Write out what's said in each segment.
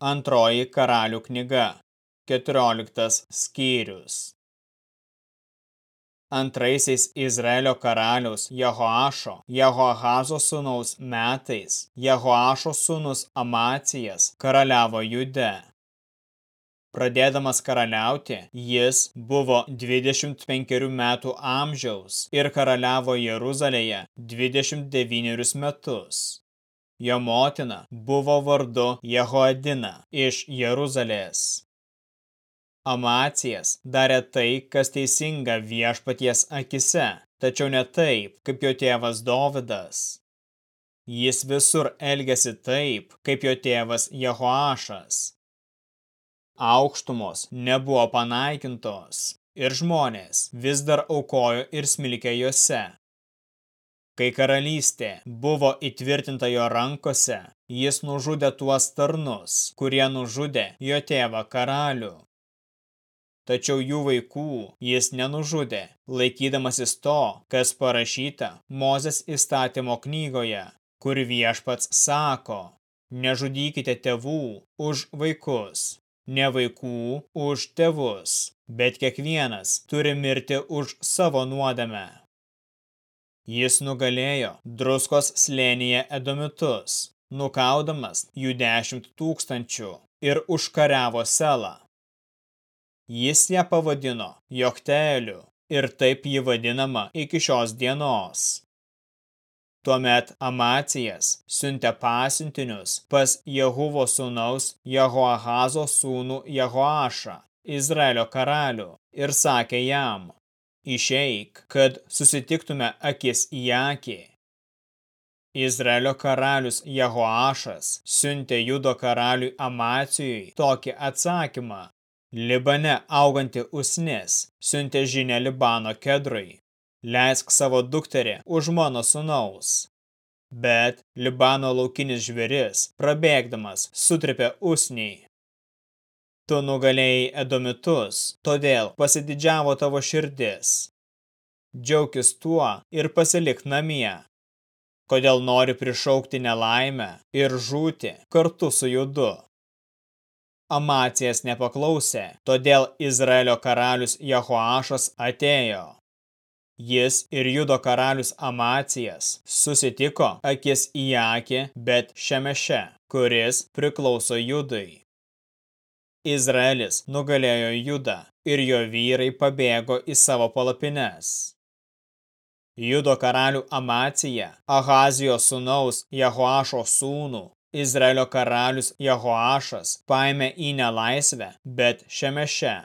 Antroji karalių knyga, 14 skyrius. Antraisiais Izraelio karaliaus Jehoašo, Jehoahazo sūnaus metais, Jehoašo sūnus Amacijas karaliavo Jude. Pradėdamas karaliauti, jis buvo 25 metų amžiaus ir karaliavo Jeruzalėje 29 metus. Jo motina buvo vardu Jehoadina iš Jeruzalės. Amacijas darė tai, kas teisinga viešpaties akise, tačiau ne taip, kaip jo tėvas Dovidas. Jis visur elgėsi taip, kaip jo tėvas Jehoašas. Aukštumos nebuvo panaikintos ir žmonės vis dar aukojo ir smilkė juose. Kai karalystė buvo įtvirtinta jo rankose, jis nužudė tuos tarnus, kurie nužudė jo tėvą karalių. Tačiau jų vaikų jis nenužudė, laikydamasis to, kas parašyta Mozės įstatymo knygoje, kur viešpats sako, nežudykite tėvų už vaikus, ne vaikų už tėvus, bet kiekvienas turi mirti už savo nuodėmę. Jis nugalėjo druskos slėnyje edomitus, nukaudamas jų dešimt tūkstančių ir užkariavo selą. Jis ją pavadino Jokteeliu ir taip jį vadinama iki šios dienos. Tuomet Amacijas siuntė pasiuntinius pas Jehuvo sūnaus Jehoahazo sūnų Jehoašą, Izraelio karalių, ir sakė jam, išeik, kad susitiktume akis į akį. Izraelio karalius Jehoašas siuntė Judo karaliui Amacijui tokį atsakymą. Libane auganti usnis siuntė žinę Libano kedrui. Leisk savo dukterį už mano sunaus. Bet Libano laukinis žvėris, prabėgdamas, sutripė usniai. Tu nugalėjai edomitus, todėl pasididžiavo tavo širdis. Džiaukis tuo ir pasilik namie. Kodėl nori prišaukti nelaimę ir žūti kartu su judu? Amacijas nepaklausė, todėl Izraelio karalius Jehoašas atėjo. Jis ir Judo karalius Amacijas susitiko akis į akį, bet šemeše, kuris priklauso Judui. Izraelis nugalėjo Judą ir jo vyrai pabėgo į savo palapines. Judo karalių Amacija, Ahazijos sūnaus Jehoašo sūnų, Izraelio karalius Jehoašas paėmė į nelaisvę, bet šemeše.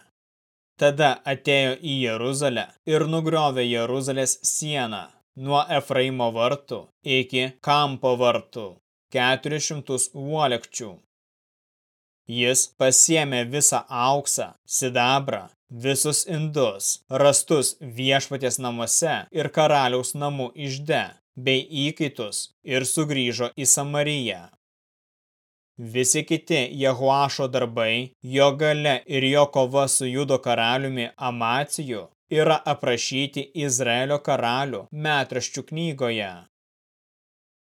Tada atėjo į Jeruzalę ir nugriovė Jeruzalės sieną nuo Efraimo vartų iki Kampo vartų, 400 uolekčių Jis pasiemė visą auksą, sidabrą, visus indus, rastus viešpaties namuose ir karaliaus namų išde, bei įkaitus ir sugrįžo į Samariją. Visi kiti Jehuašo darbai, jo gale ir jo kova su judo karaliumi Amacijų yra aprašyti Izraelio karalių metraščių knygoje.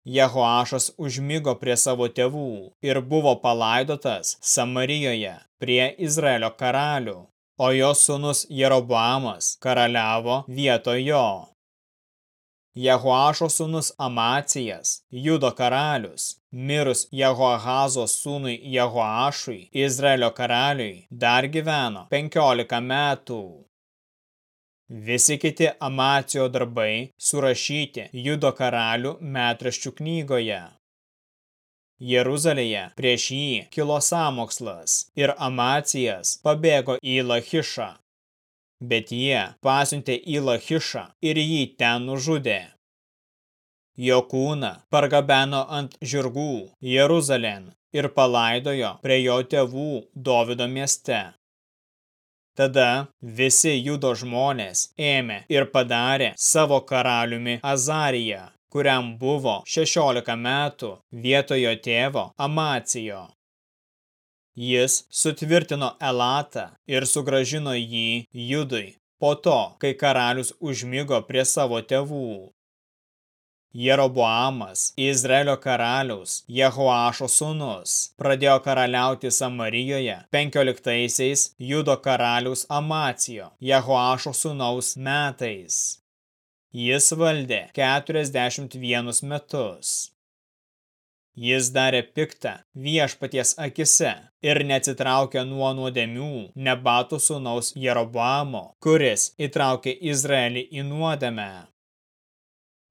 Jehoašas užmigo prie savo tėvų ir buvo palaidotas Samarijoje prie Izraelio karalių, o jo sūnus Jeroboamas karaliavo vietoj jo. Jehoašo sūnus Amacijas, Judo karalius, mirus Jehoahazo sūnui Jehoašui, Izraelio karaliui, dar gyveno 15 metų. Visi kiti Amacijo darbai surašyti Judo karalių metraščių knygoje. Jeruzalėje prieš jį kilo samokslas ir Amacijas pabėgo į Lachišą. Bet jie pasiuntė į Lachišą ir jį ten nužudė. Jo kūną pargabeno ant žirgų Jeruzalėn ir palaidojo prie jo tėvų Dovido mieste. Tada visi judo žmonės ėmė ir padarė savo karaliumi Azariją, kuriam buvo 16 metų vietojo tėvo Amacijo. Jis sutvirtino Elatą ir sugražino jį judui po to, kai karalius užmigo prie savo tėvų. Jeroboamas, Izraelio karaliaus, Jehoašo sūnus, pradėjo karaliauti Samarijoje 15-aisiais Judo karaliaus Amacijo, Jehoašo sūnaus metais. Jis valdė 41 metus. Jis darė piktą viešpaties akise ir neatsitraukė nuo nuodėmių nebatų sūnaus Jeroboamo, kuris įtraukė Izraelį į nuodėmę.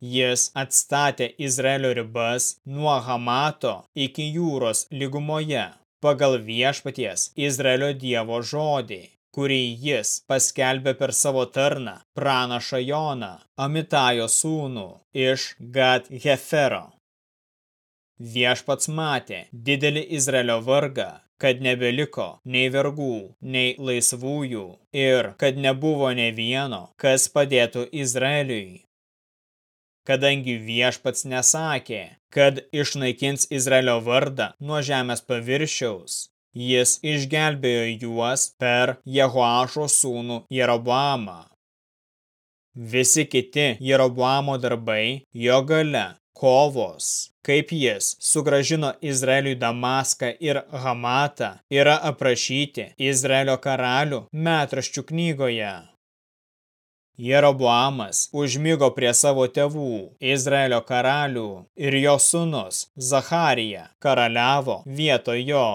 Jis atstatė Izraelio ribas nuo Hamato iki jūros lygumoje pagal viešpaties Izraelio dievo žodį, kurį jis paskelbė per savo tarną pranašą Joną, Amitajo sūnų iš Gad Hefero. Viešpats matė didelį Izraelio vargą, kad nebeliko nei vergų, nei laisvųjų ir kad nebuvo ne vieno, kas padėtų Izraeliui. Kadangi viešpats nesakė, kad išnaikins Izraelio vardą nuo žemės paviršiaus, jis išgelbėjo juos per Jehoašo sūnų Jerobamą. Visi kiti Jeroboamo darbai jo gale kovos, kaip jis sugražino Izraeliui Damaską ir Hamatą, yra aprašyti Izraelio karalių metraščių knygoje. Jeroboamas užmygo prie savo tėvų, Izraelio karalių, ir jo sūnus Zacharija karaliavo vietoj jo.